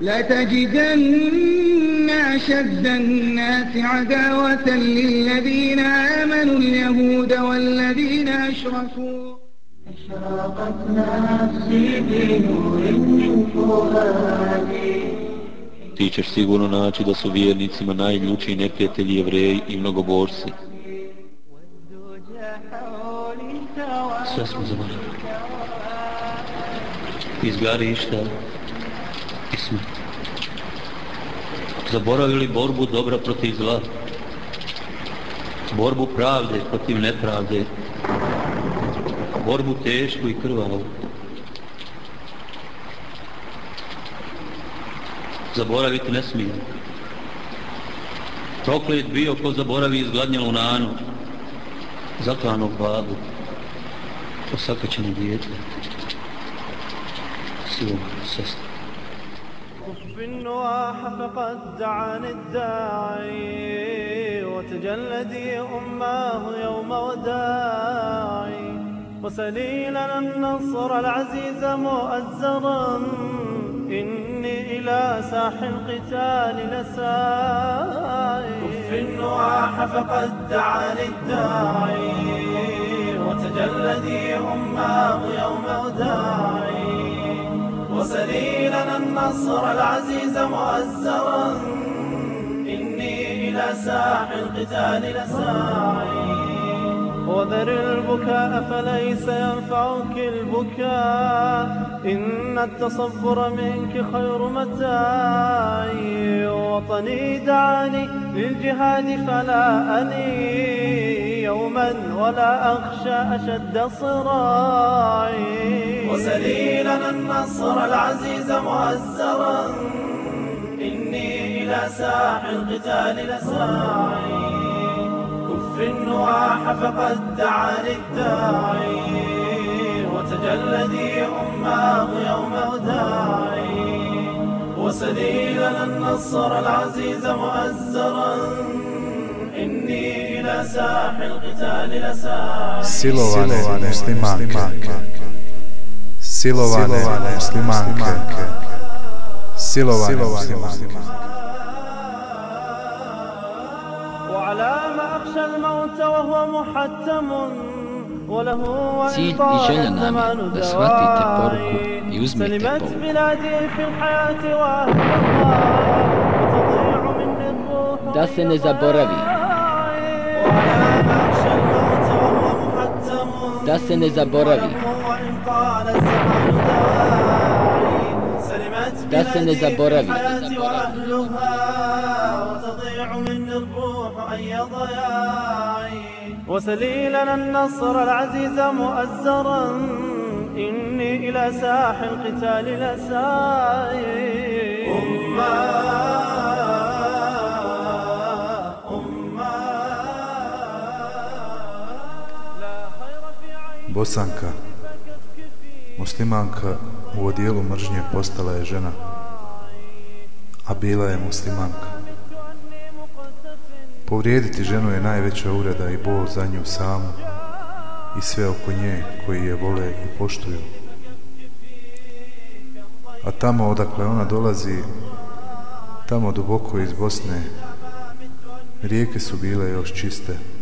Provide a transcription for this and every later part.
لتجدن أشد الناس عداوة للذين آمنوا اليهود والذين أشركوا أشرقت نفسي بنور من فؤادي Ti ćeš sigurno naći da su vjernicima najljučiji neprijatelji jevreji i mnogoborci. Sve smo zaboravili. Izgarišta i smrt. Zaboravili borbu dobra protiv zla. Borbu pravde protiv nepravde. Borbu tešku i krvavu. zaboraviti ne smije. Proklet bio ko zaboravi izgladnjelu nanu, zaklanog babu, osakaćenu djete, silom النواح فقد دعاني الداعي وتجلدي أماه يوم وداعي. وسليلا النصر العزيز مؤزرا إني إلى ساح القتال لسائي كف النواح فقد دعاني الداعي وتجلدي أماه يوم وداعي. وسليلنا النصر العزيز مؤزرا. إني إلى ساح القتال لساعي. وذر البكاء فليس ينفعك البكاء. إن التصبر منك خير متاعي. وطني دعاني للجهاد فلا أني يوما ولا أخشى أشد صراعي. وسليلنا النصر العزيز مؤزرا. إني إلى ساح القتال لساعي. كف النواح فقد دعاني الداعي. وتجلدي أماه يوم وداعي وسليلنا النصر العزيز مؤزرا. Silovane muslimanke. Silovane muslimanke. Silovane muslimanke. Cilj i želja nam je da shvatite poruku i uzmete poruku. Da se ne zaboravi. da se ne zaboravi. Da se ne zaboravi. وسلي النصر العزيز مؤزرا إني إلى ساح القتال لسائر أمّا Bosanka, muslimanka u odijelu mržnje postala je žena, a bila je muslimanka. Povrijediti ženu je najveća ureda i bol za nju samu i sve oko nje koji je vole i poštuju. A tamo odakle ona dolazi, tamo duboko iz Bosne, rijeke su bile još čiste.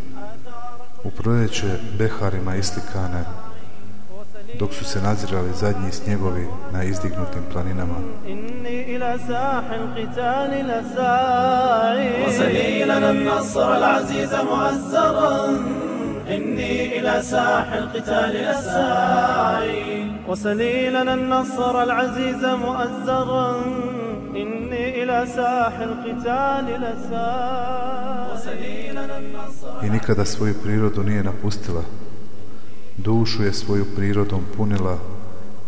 U proljeće beharima istikane, dok su se nazirali zadnji snjegovi na izdignutim planinama. إني إلى ساح القتال لساعي وسليلنا النصر العزيز مؤزرا إني ساح القتال لساء وسليلنا النصر I nikada svoju prirodu nije napustila, dušu je svoju prirodom punila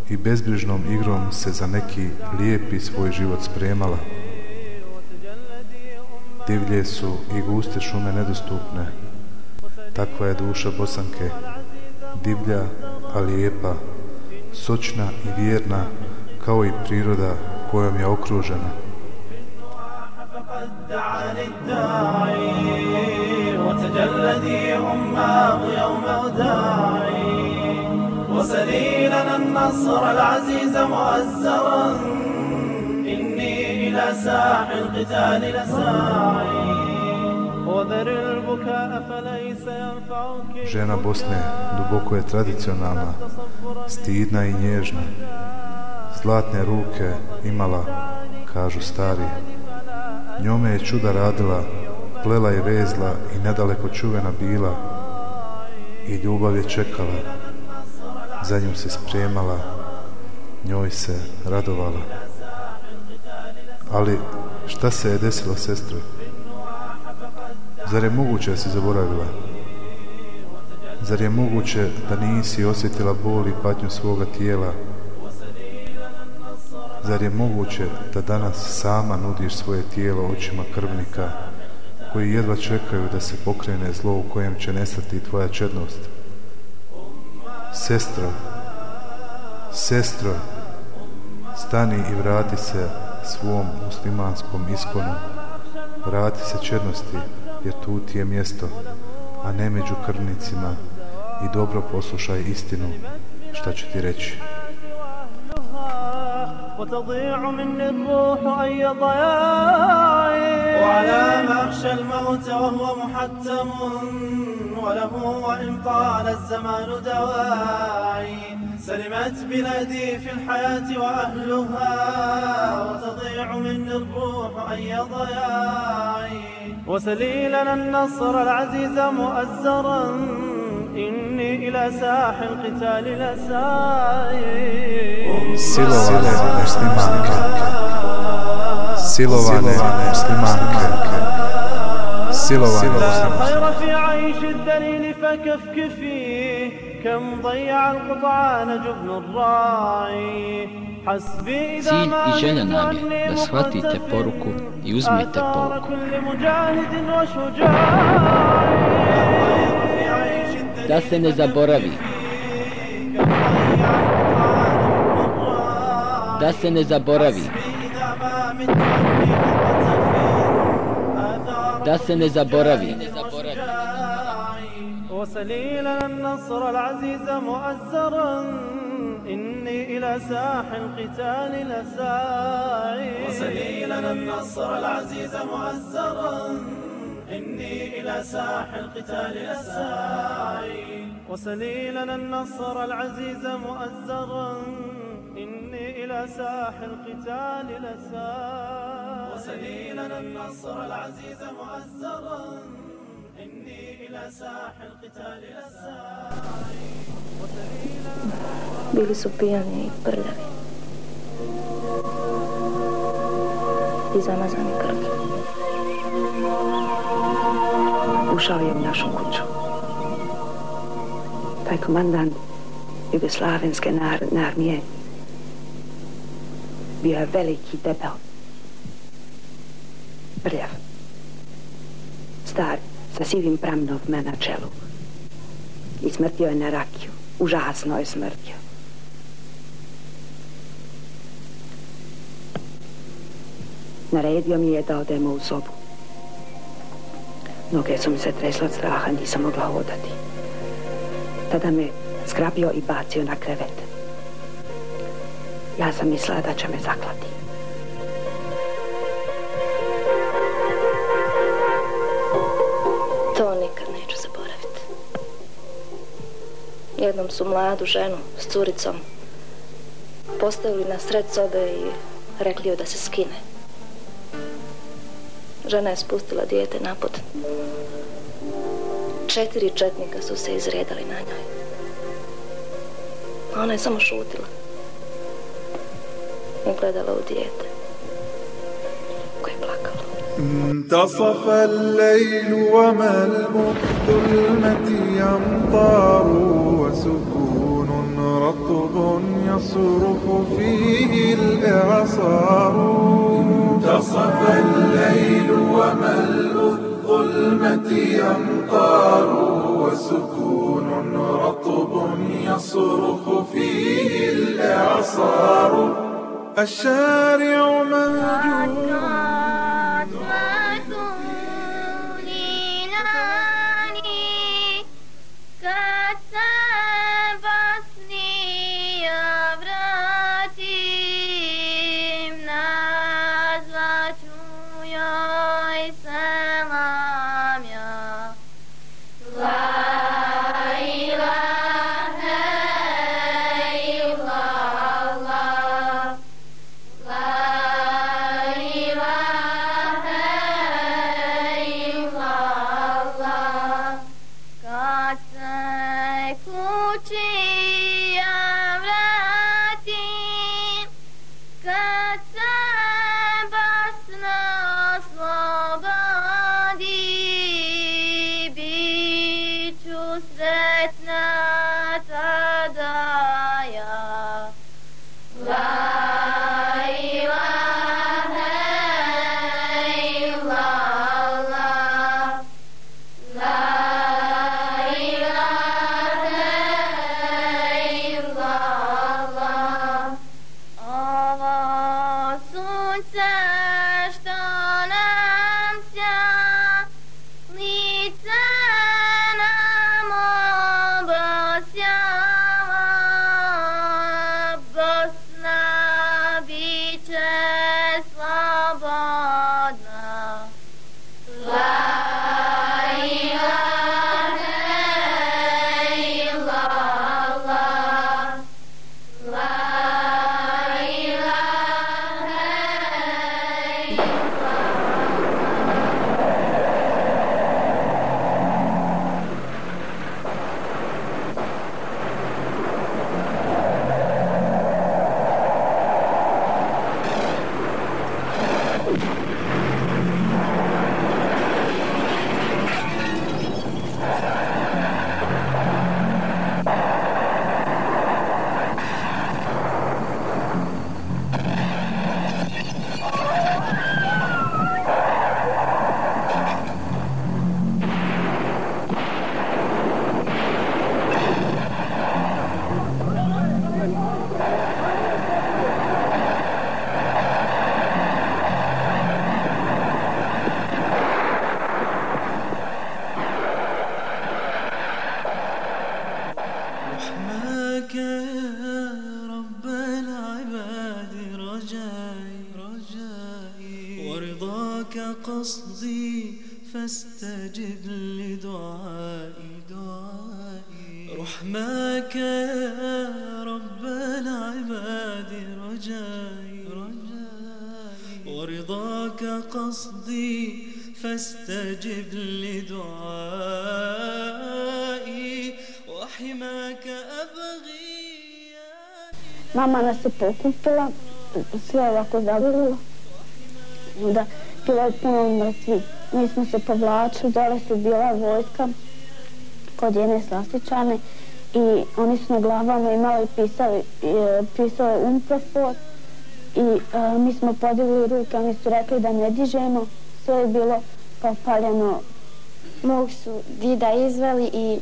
i bezbrižnom igrom se za neki lijepi svoj život spremala. Divlje su i guste šume nedostupne, takva je duša bosanke, divlja, a lijepa, sočna i vjerna, kao i priroda kojom je okružena. وتجلدي أماه يوم وداعي وسليلنا النصر العزيز مؤزرا إني إني إلى ساح القتال لساعي Žena Bosne duboko je tradicionalna, stidna i nježna. Zlatne ruke imala, kažu stari. Njome je čuda radila, plela i vezla i nedaleko čuvena bila. I ljubav je čekala, za njom se spremala, njoj se radovala. Ali šta se je desilo sestri? Zar je moguće da si zaboravila? Zar je moguće da nisi osjetila bol i patnju svoga tijela? Zar je moguće da danas sama nudiš svoje tijelo očima krvnika koji jedva čekaju da se pokrene zlo u kojem će nestati tvoja čednost? Sestro, sestro, stani i vrati se svom muslimanskom iskonu. Vrati se čednosti, jer tu ti je mjesto, a ne među krvnicima i dobro poslušaj istinu šta ću ti reći. وتضيع مني الروح أي ضياعي وعلى أخشى الموت وهو محتم وله وإن طال الزمان دواعي. سلمت بلادي في الحياة وأهلها وتضيع مني الروح أي ضياعي وسليلنا النصر العزيز مؤزرا. إني إلى ساح القتال لساي سلوانة سلمانك سلوانة سلمانك خير في عيش الدليل فكفكفي. كم ضيع القطعان جبن الراعي. Cilj i želja nam je da shvatite poruku i uzmite poruku. Da se ne zaboravi. Da se ne zaboravi. Da se ne zaboravi. وسليلنا النصر العزيز مؤزرا إني إلى ساح القتال لساعي وسليلنا النصر العزيز مؤزرا إني إلى ساح القتال لساعي. وسليلنا النصر العزيز مؤزرا. إني إلى ساح القتال لساعي. وسليلنا النصر العزيز مؤزرا. إني إلى ساح القتال لساعي. Bili su pijani i prljavi. I. Ušao je u našu kuću. Taj komandant Jugoslavenske narodne armije bio je veliki debel. Prljav. Star, sa sivim pramnom na čelu. I smrtio je na rakiju. Užasno je smrtio. Naredio mi je da odemo u sobu. Noge su mi se tresle od straha, nisam mogla hodati. Tada me skrapio i bacio na krevet. Ja sam mislila da će me zaklati. To nikad neću zaboraviti. Jednom su mladu ženu s curicom postavili na sred sobe i rekli joj da se skine Žena je spustila dijete napod. Četiri četnika su se izredali na njoj. A ona je samo šutila. I gledala u dijete. Koje je plakalo. انتصف الليل وما الظلمة يمطار وسكون رطب يصرخ فيه الإعصار انتصف الليل وملء الظلمة يمطار وسكون رطب يصرخ فيه الإعصار. الشارع موجود Mama nas je pokupila, sve ovako zavrlo. Onda bilo je puno mrtvi. Mi smo se povlačili, dole su bila vojska kod jedne slastičane i oni su na glavama imali pisali, e, pisali umprofor i e, mi smo podigli ruke, oni su rekli da ne dižemo, sve je bilo popaljeno. Mog su dida izveli i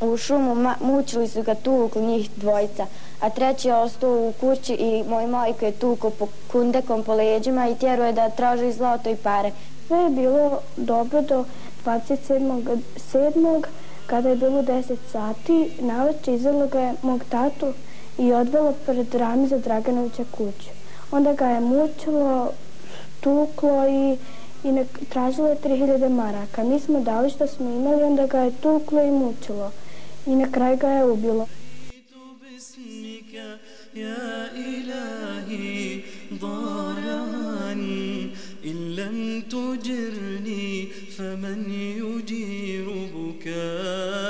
u šumu mučili su ga tukli njih dvojica, a treći je ostao u kući i moj majko je tuko po kundekom po leđima i tjeruje da traži zlato i pare. Sve je bilo dobro do 27. kada je bilo 10 sati. Naveć izvelo ga je mog tatu i odvelo pred Ramiza Draganovića kuću. Onda ga je mučilo, tuklo i, i ne, tražilo je 3000 maraka. Mi smo dali što smo imali, onda ga je tuklo i mučilo. Kraju ga je ubilo. يا إلهي ضارعني إن لم تجرني فمن يجير بكائي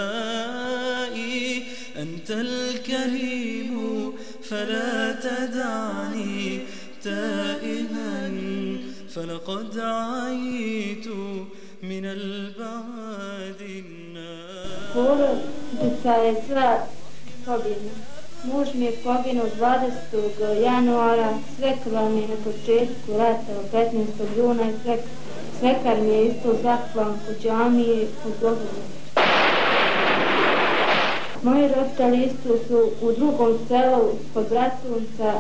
أنت الكريم فلا تدعني تائها فلقد عيت من البعد skoro, duca je sva pobjena. Muž mi je poginuo 20. januara, svekala mi je na početku leta, 15. juna i svek, svekar mi je isto zahvalan po džamije u dobro. Moji roditelji isto su u drugom selu kod Bratunca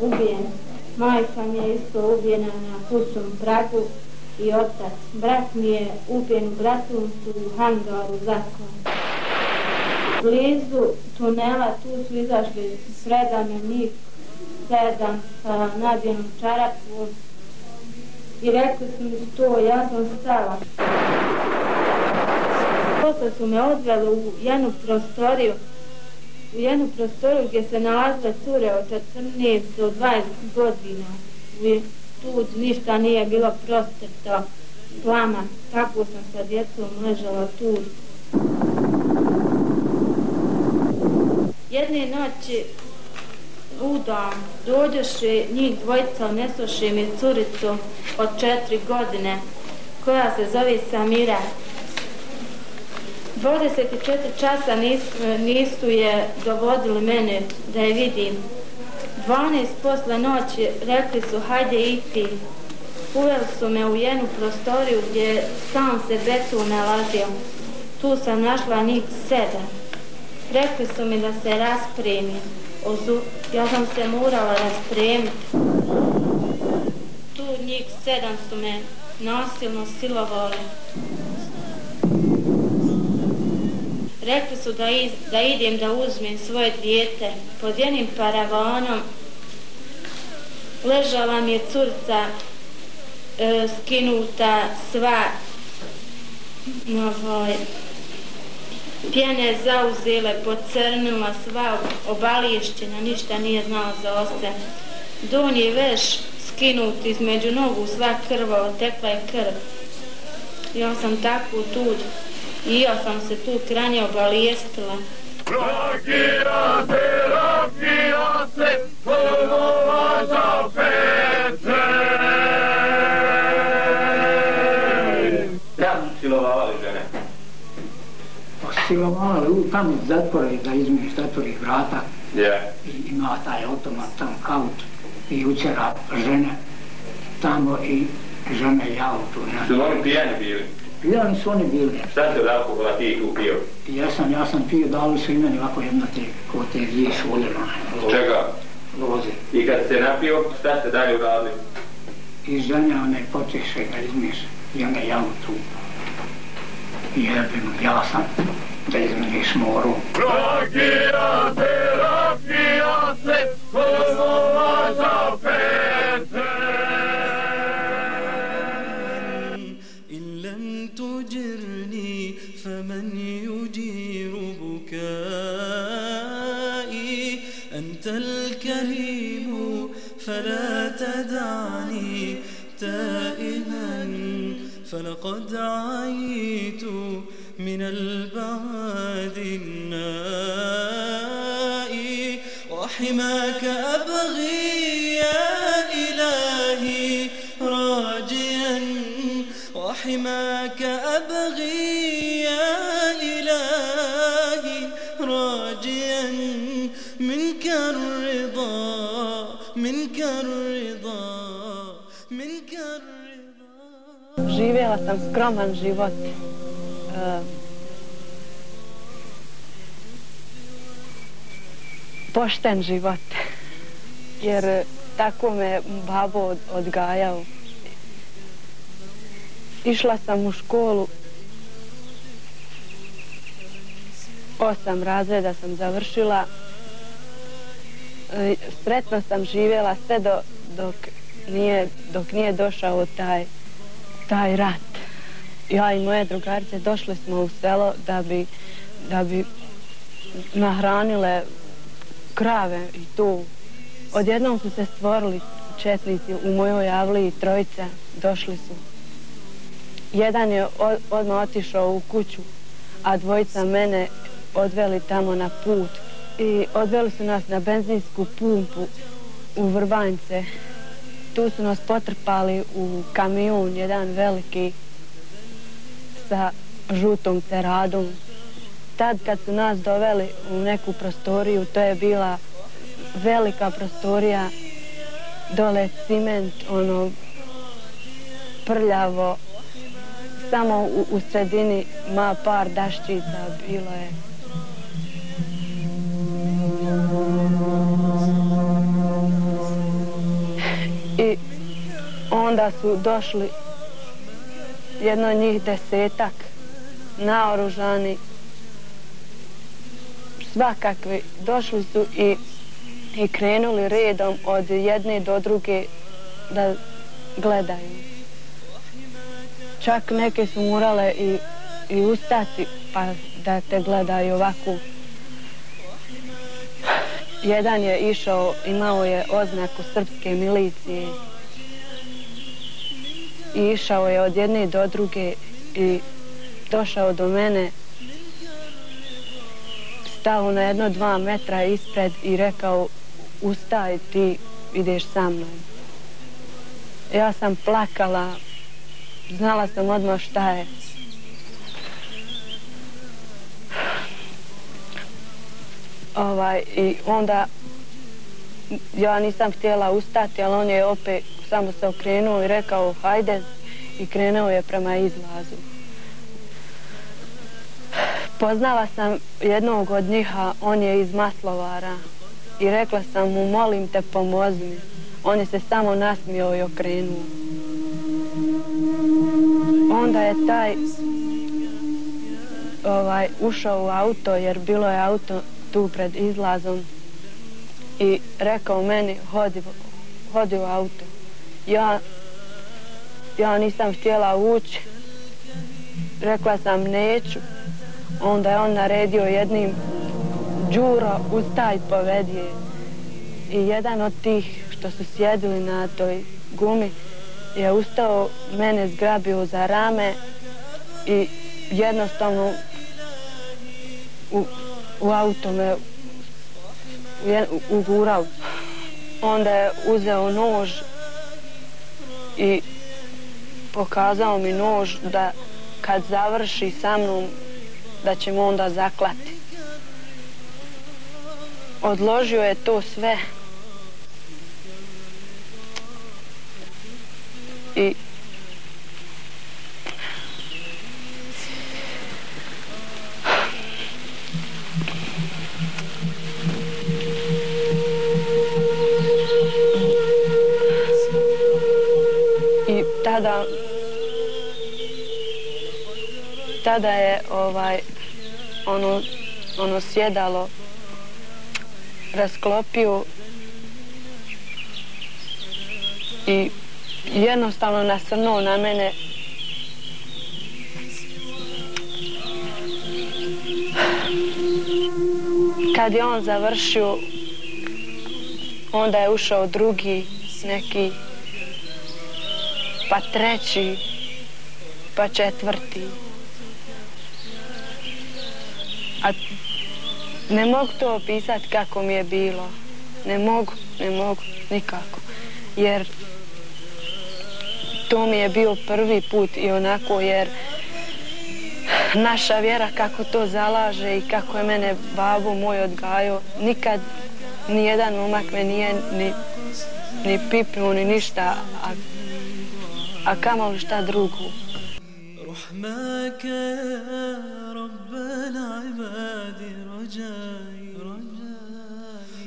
ubijeni. Majka mi je isto ubijena na kućnom pragu i otac. Brat mi je ubijen u Bratuncu u Hangaru zakon blizu tunela, tu su izašli sredane njih, sedam sa nadjenom čarapu i rekli su mi to, ja sam stala. Posle su me odveli u jednu prostoriju, u jednu prostoriju gdje se nalazile cure od 14 do 20 godina. I tu ništa nije bilo prostrto, plama, tako sam sa djecom ležala tu. Jedne noći u dom dođoše njih dvojica, nesoše mi curicu od četiri godine koja se zove Samira. 24 časa nisu, nisu je dovodili mene da je vidim. 12 posle noći rekli su hajde i ti. Uveli su me u jednu prostoriju gdje sam se betu nalazio. Tu sam našla njih sedam. Rekli su mi da se raspremim. Ozu, ja sam se morala raspremiti. Tu njih sedam su me nasilno silovali. Rekli su da, iz, da idem da uzmem svoje dijete. Pod jednim paravanom ležala mi je curca e, skinuta sva ovaj, Pjene zauzele, pocrnila sva obališćena, ništa nije znala za ose. Donji veš skinut između nogu, sva krva, otekla je krv. Ja sam tako tu, i ja sam se tu kranje obalijestila. Rakija se, rakija se, pomova za pece! Ja, silovali žene silovali u tamo zatvore da izmiješ zatvori vrata yeah. i ima taj automat tam kaut i učera žene tamo i žene i auto. Su oni pijani bili? Pijani su oni bili. Šta se od alkohola ti tu pio? Ja sam, ja sam pio, dali su i meni ovako jedna te, ko te dvije šuljeno. Čega? Loze. I kad se napio, šta ste dalje uradili? I žene one počeše da izmiješ i onda ja u tu. I jebim, ja sam Bezmeni smoru. Rogia terapia se kumaja pete. إن لم تجرني فمن يجير بكائي أنت الكريم فلا تدعني تائها فلقد عيت من البعد النائي وحماك أبغي يا إلهي راجيا وحماك أبغي يا إلهي راجيا منك الرضا منك الرضا منك الرضا Živjela sam skroman život. Pošten život. Jer tako me babo odgajao. Išla sam u školu. Osam razreda sam završila. E, sretno sam živjela sve do, dok, nije, dok nije došao taj, taj rat. Ja i moje drugarice došli smo u selo da bi, da bi nahranile krave i tu. Odjednom su se stvorili četnici u mojoj javli i trojica došli su. Jedan je odmah otišao u kuću, a dvojica mene odveli tamo na put. I odveli su nas na benzinsku pumpu u Vrbanjce. Tu su nas potrpali u kamion, jedan veliki, sa žutom teradom. Tad kad su nas doveli u neku prostoriju, to je bila velika prostorija, dole ciment, ono, prljavo, samo u, u sredini ma par daščica bilo je. I onda su došli jedno njih desetak naoružani svakakvi došli su i i krenuli redom od jedne do druge da gledaju. Čak neke su morale i, i ustati pa da te gledaju ovako. Jedan je išao, imao je oznaku srpske milicije i išao je od jedne do druge i došao do mene stao na jedno dva metra ispred i rekao ustaj ti ideš sa mnom. Ja sam plakala, znala sam odmah šta je. Ovaj, I onda ja nisam htjela ustati, ali on je opet samo se okrenuo i rekao hajde i krenuo je prema izlazu. Poznala sam jednog od njiha, on je iz Maslovara i rekla sam mu molim te pomozi mi. On je se samo nasmio i okrenuo. Onda je taj ovaj, ušao u auto jer bilo je auto tu pred izlazom i rekao meni hodi, hodi u auto. Ja, ja nisam htjela ući. Rekla sam neću. Onda je on naredio jednim Đuro, ustaj, povedi. I jedan od tih što su sjedili na toj gumi je ustao, mene zgrabio za rame i jednostavno u, u auto me ugurao. Onda je uzeo nož i pokazao mi nož da kad završi sa mnom da ćemo onda zaklati. Odložio je to sve. Ono ono sjedalo rasklopio i jednostavno nasrnuo na mene kad je on završio onda je ušao drugi neki, pa treći, pa četvrti. A ne mogu to opisati kako mi je bilo. Ne mogu, ne mogu, nikako. Jer to mi je bio prvi put i onako jer naša vjera kako to zalaže i kako je mene babo moj odgajo, nikad ni jedan momak me nije ni, ni pipnuo ni ništa, a, a kamo li šta drugo. رحمك رب العباد رجائي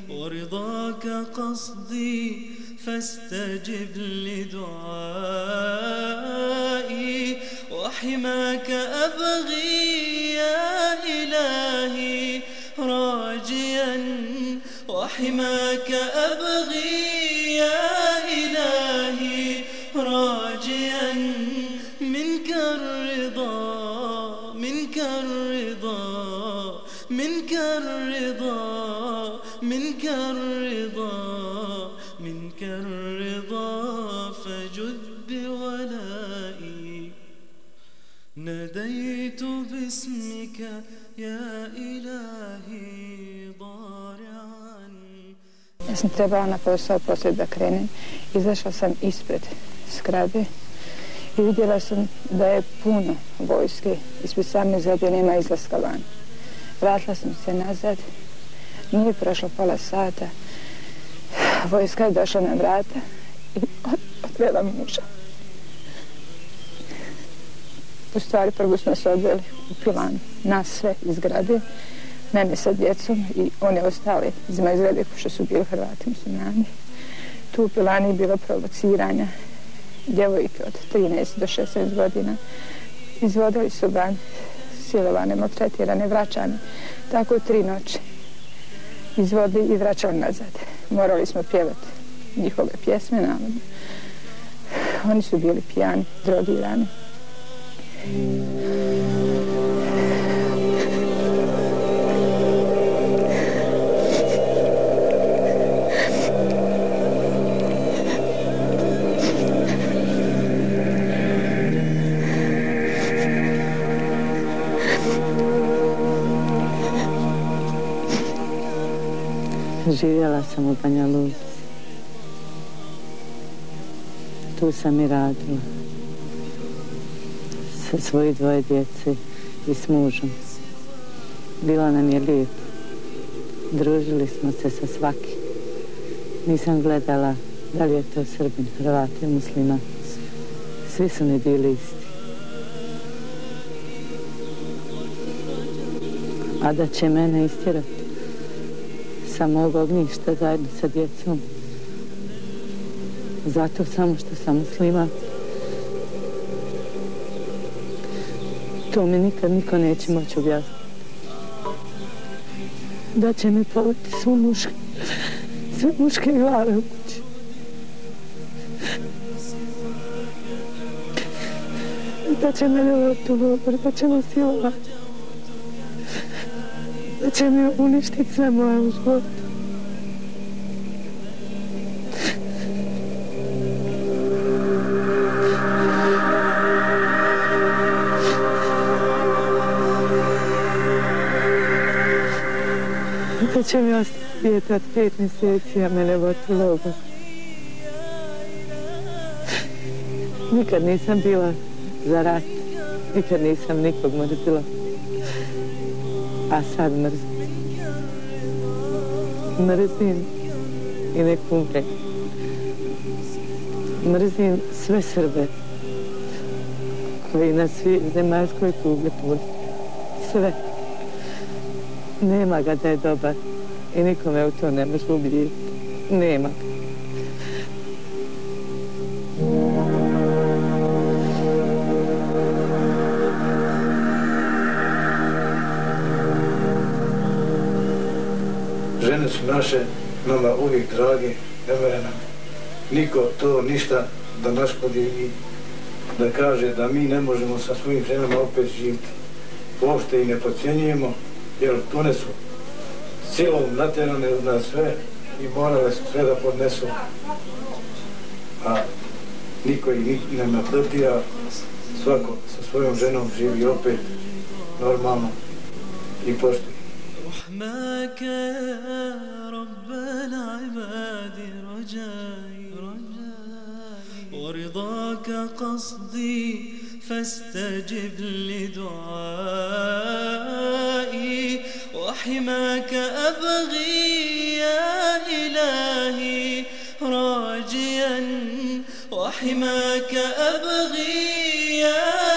ورضاك قصدي فاستجب لدعائي. وحماك أبغي يا إلهي راجيا. وحماك أبغي يا إلهي الرضا منك الرضا منك الرضا فجد بولائي ناديت باسمك يا إلهي ضارعا Ja sam trebala na posao poslije da krenem. Izašla sam ispred skrabe i vidjela sam da je puno vojske. Ispred same zgrade nema izlaska van. Vratila sam se nazad. Nije prošlo pola sata. Vojska je došla na vrata i odvela muža. U stvari prvo smo se odveli u pilan nas sve iz grade, mene sa djecom i one ostale iz moje zgrade što su bili Hrvati muslimani. Tu u pilani je bilo provociranja djevojke od 13 do 16 godina. Izvodili su van silovane, maltretirane, vraćane. Tako tri noći izvodili i vraćali nazad. Morali smo pjevati njihove pjesme, navodno. Oni su bili pijani, drogirani. Živjela sam u Banja Luci. Tu sam i radila. Sa svoji dvoje djece i s mužom. Bilo nam je lijepo. Družili smo se sa svakim. Nisam gledala da li je to Srbin, Hrvat ili muslima. Svi su mi bili isti. A da će mene istjerati sa mog ognjišta zajedno sa djecom. Zato samo što sam muslima. To mi nikad niko neće moći objasniti. Da će me povati sve muške, sve muške glave u kući. Da će me ljubati u lopar, da će me silovati će mi uništiti za moje u. Da će mi ostati djete od pet mjeseci, a mene voti logo. Nikad nisam bila za rat. Nikad nisam nikog mrzila a sad mrzim. Mrzim i nek umre. Mrzim sve Srbe koji na svi zemaljskoj kugli puni. Sve. Nema ga da je dobar i nikome u to ne može ubijeti. Nema ga. Naše, nama uvijek dragi, ne mere nam niko to ništa da naškodi i da kaže da mi ne možemo sa svojim ženama opet živiti. Uopšte i ne pocijenjujemo, jer one su silom natjerane na sve i morale su sve da podnesu, a niko ih ne napletija, svako sa svojom ženom živi opet normalno i pošteno. رحمك يا رب العباد رجائي. ورضاك قصدي فاستجب لدعائي. وحماك أبغي يا إلهي راجيا. وحماك أبغي يا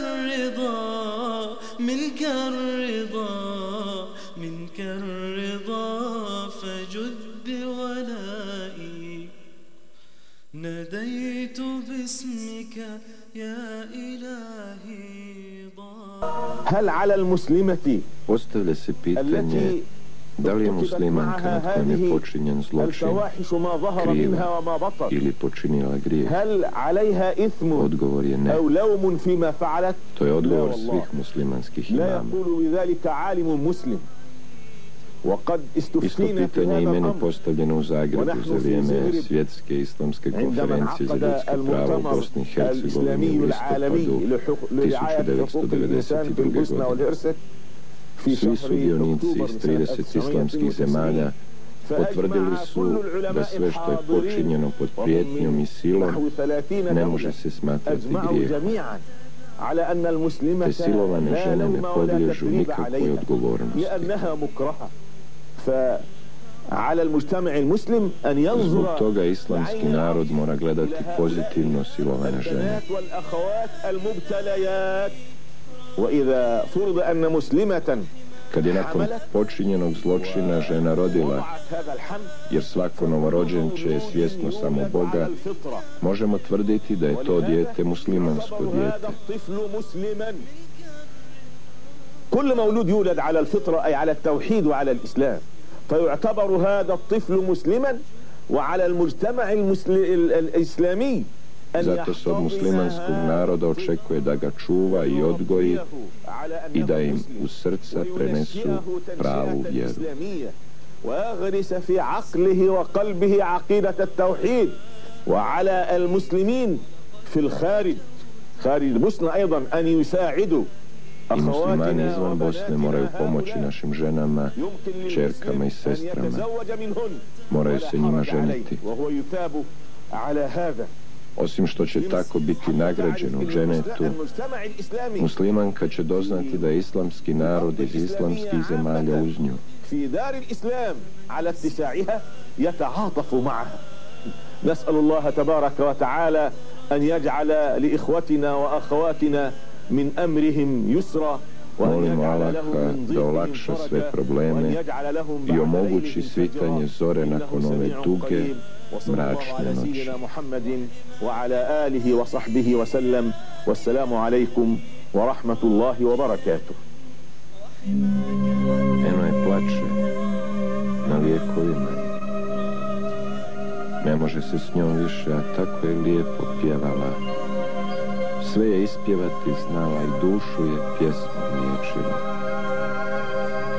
الرضا منك الرضا منك الرضا فجد بولائي ناديت باسمك يا إلهي هل على المسلمة pitanje da li je muslimanka nad kojom je počinjen zločin kriva ili počinila grijeh. Odgovor je ne. To je odgovor svih muslimanskih imama. Isto pitanje i meni postavljeno u Zagrebu za vrijeme svjetske islamske konferencije za ljudske prava u Bosni i Hercegovini u listopadu 1992. godine. Svi sudionici iz 30 islamskih zemalja potvrdili su da sve što je počinjeno pod prijetnjom i silom ne može se smatrati grijehom. Te silovane žene ne podliježu nikakvoj odgovornosti. Zbog toga islamski narod mora gledati pozitivno silovane žene. وإذا فرض أن مسلمة kad je nakon počinjenog zločina žena rodila, jer svako novorođenče je svjesno samo Boga, možemo tvrditi da je to dijete muslimansko dijete. كل مولود يولد على الفطرة أي على التوحيد وعلى الإسلام فيعتبر هذا الطفل مسلما وعلى المجتمع الإسلامي Zato se od muslimanskog naroda očekuje da ga čuva i odgoji i da im u srca prenesu pravu vjeru. ويغرس في عقله وقلبه عقيدة التوحيد وعلى المسلمين في الخارج خارج البوسنة أيضا أن يساعدوا I muslimani izvan Bosne moraju pomoći našim ženama, čerkama i sestrama. Moraju se njima ženiti. Osim što će tako biti nagrađen u dženetu, muslimanka će doznati da je islamski narod iz islamskih zemalja uz nju. نسأل الله تبارك وتعالى أن يجعل لإخوتنا وأخواتنا من أمرهم يسرا Molimo Allaha da olakša sve probleme i omogući svitanje zore nakon ove duge, mračne noći. وعلى آله وصحبه وسلم والسلام عليكم ورحمة الله وبركاته Eno je plače na lijekovima. Ne može se s njom više, a tako je lijepo pjevala. Sve je ispjevati znala i dušu je pjesma liječila.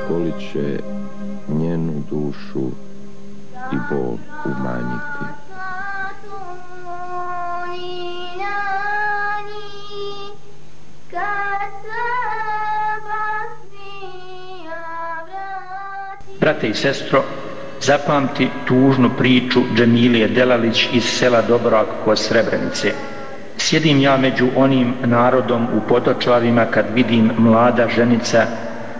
Koli će njenu dušu I bol umanjiti. Brate i sestro, zapamti tužnu priču Džemilije Delalić iz sela Dobrak kod Srebrenice. Sjedim ja među onim narodom u potočarima kad vidim mlada ženica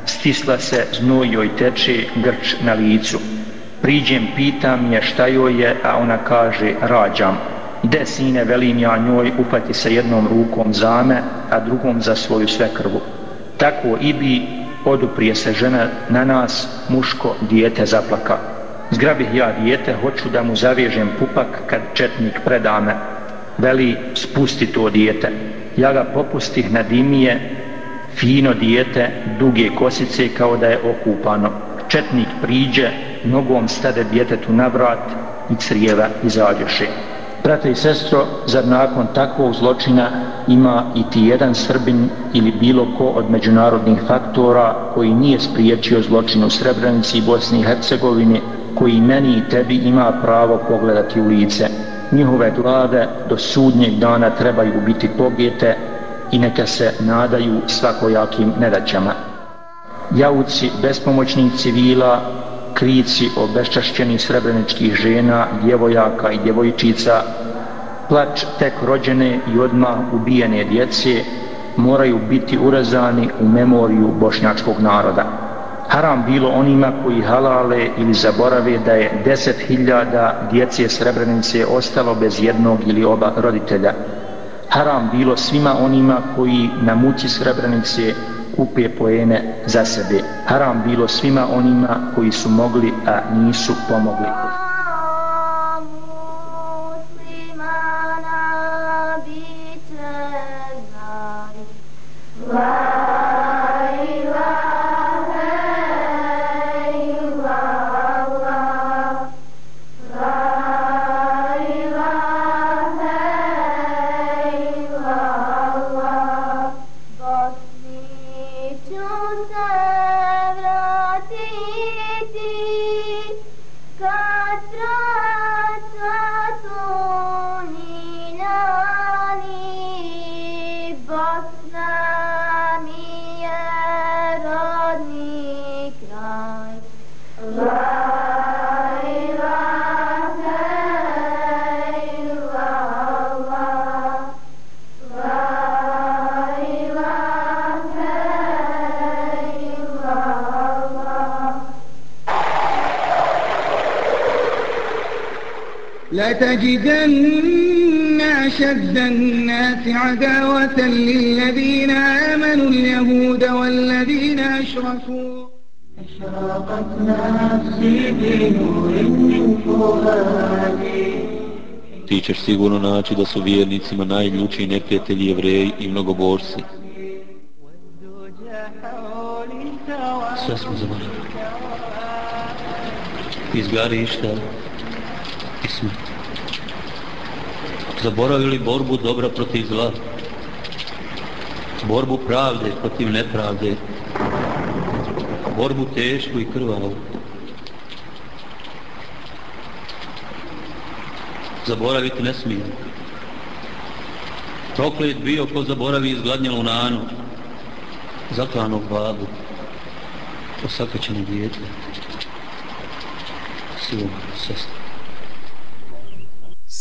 stisla se znojoj teče grč na licu. Priđem, pitam je šta joj je, a ona kaže rađam. De sine, velim ja njoj, upati se jednom rukom za me, a drugom za svoju svekrvu. Tako i bi oduprije se žena na nas, muško, dijete zaplaka. Zgrabih ja dijete, hoću da mu zavežem pupak kad četnik preda me. Veli, spusti to dijete. Ja ga popustih na dimije, fino dijete, duge kosice kao da je okupano. Četnik priđe, nogom stade djetetu na vrat i crijeva izađeše. Brate i sestro, zar nakon takvog zločina ima i ti jedan Srbin ili bilo ko od međunarodnih faktora koji nije spriječio zločin u Srebrenici i Bosni i Hercegovini, koji meni i tebi ima pravo pogledati u lice. Njihove glave do sudnjeg dana trebaju biti pogijete i neka se nadaju svakojakim nedaćama. Jauci bespomoćnih civila, krici obeščašćenih srebreničkih žena, djevojaka i djevojčica, plač tek rođene i odmah ubijene djece, moraju biti urezani u memoriju bošnjačkog naroda. Haram bilo onima koji halale ili zaborave da je deset hiljada djece Srebrenice ostalo bez jednog ili oba roditelja. Haram bilo svima onima koji na muci Srebrenice kupe poene za sebe. Haram bilo svima onima koji su mogli, a nisu pomogli. لتجدن أشد الناس عداوة للذين آمنوا اليهود والذين أشركوا أشرقت نفسي بنور من فؤادي Ti ćeš sigurno naći da su vjernicima najljučiji neprijatelji jevreji i mnogoborci. Sve smo zaboravili. Izgarišta i smrt zaboravili borbu dobra protiv zla, borbu pravde protiv nepravde, borbu tešku i krvavu. Zaboraviti ne smije. Proklet bio ko zaboravi izgladnjelu nanu, zaklanog babu, osakaćenu djete, silom sestra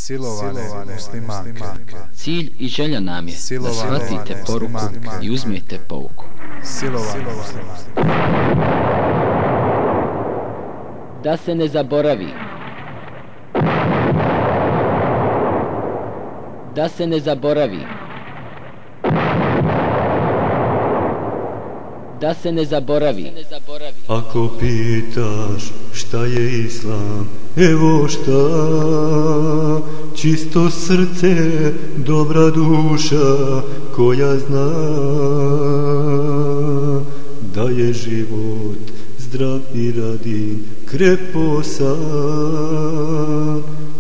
silovane muslimanke. Cilj i želja nam je da shvatite poruku i uzmijete pouku. Silovane muslimanke. Da se ne zaboravi. Da se ne zaboravi. Da se ne zaboravi. Ako pitaš šta je islam, evo šta, čisto srce, dobra duša, koja zna da je život zdrav i radi krepo sam,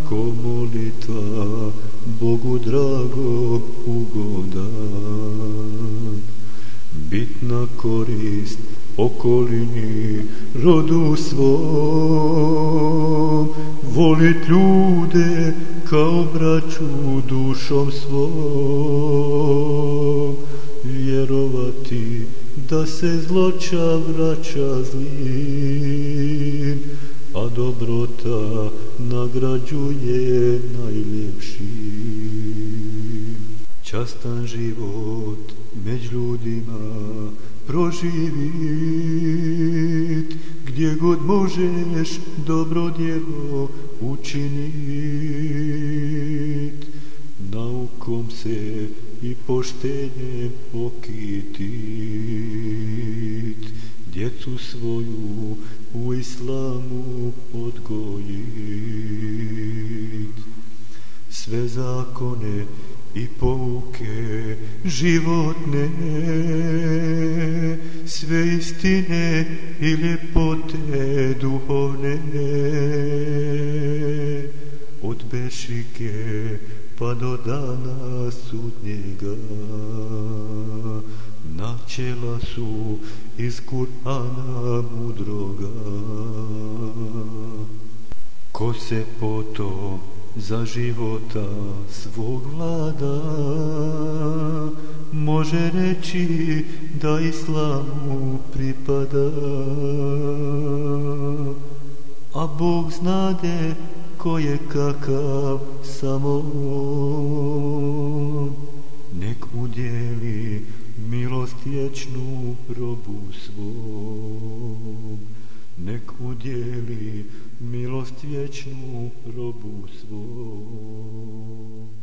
ko molitva Bogu drago ugodan na korist okolini rodu svom. Volit ljude kao braću dušom svom. Vjerovati da se zloča vraća zlim a dobrota nagrađuje najljepšim. Častan život među ljudima proživit. Gdje god možeš dobro djelo učinit. Naukom se i poštenjem okitit. Djecu svoju u islamu odgojit. Sve zakone i pouke životne. Sve istine i ljepote duhovne. Od bešike pa do dana sudnjega načela su iz Kur'ana mudroga. Ko se potom za života svog vlada može reći da islamu pripada. A Bog znade ko je kakav samo. Nek udjeli milost vječnu robu svom. Nek udjeli milost vječnu robu svom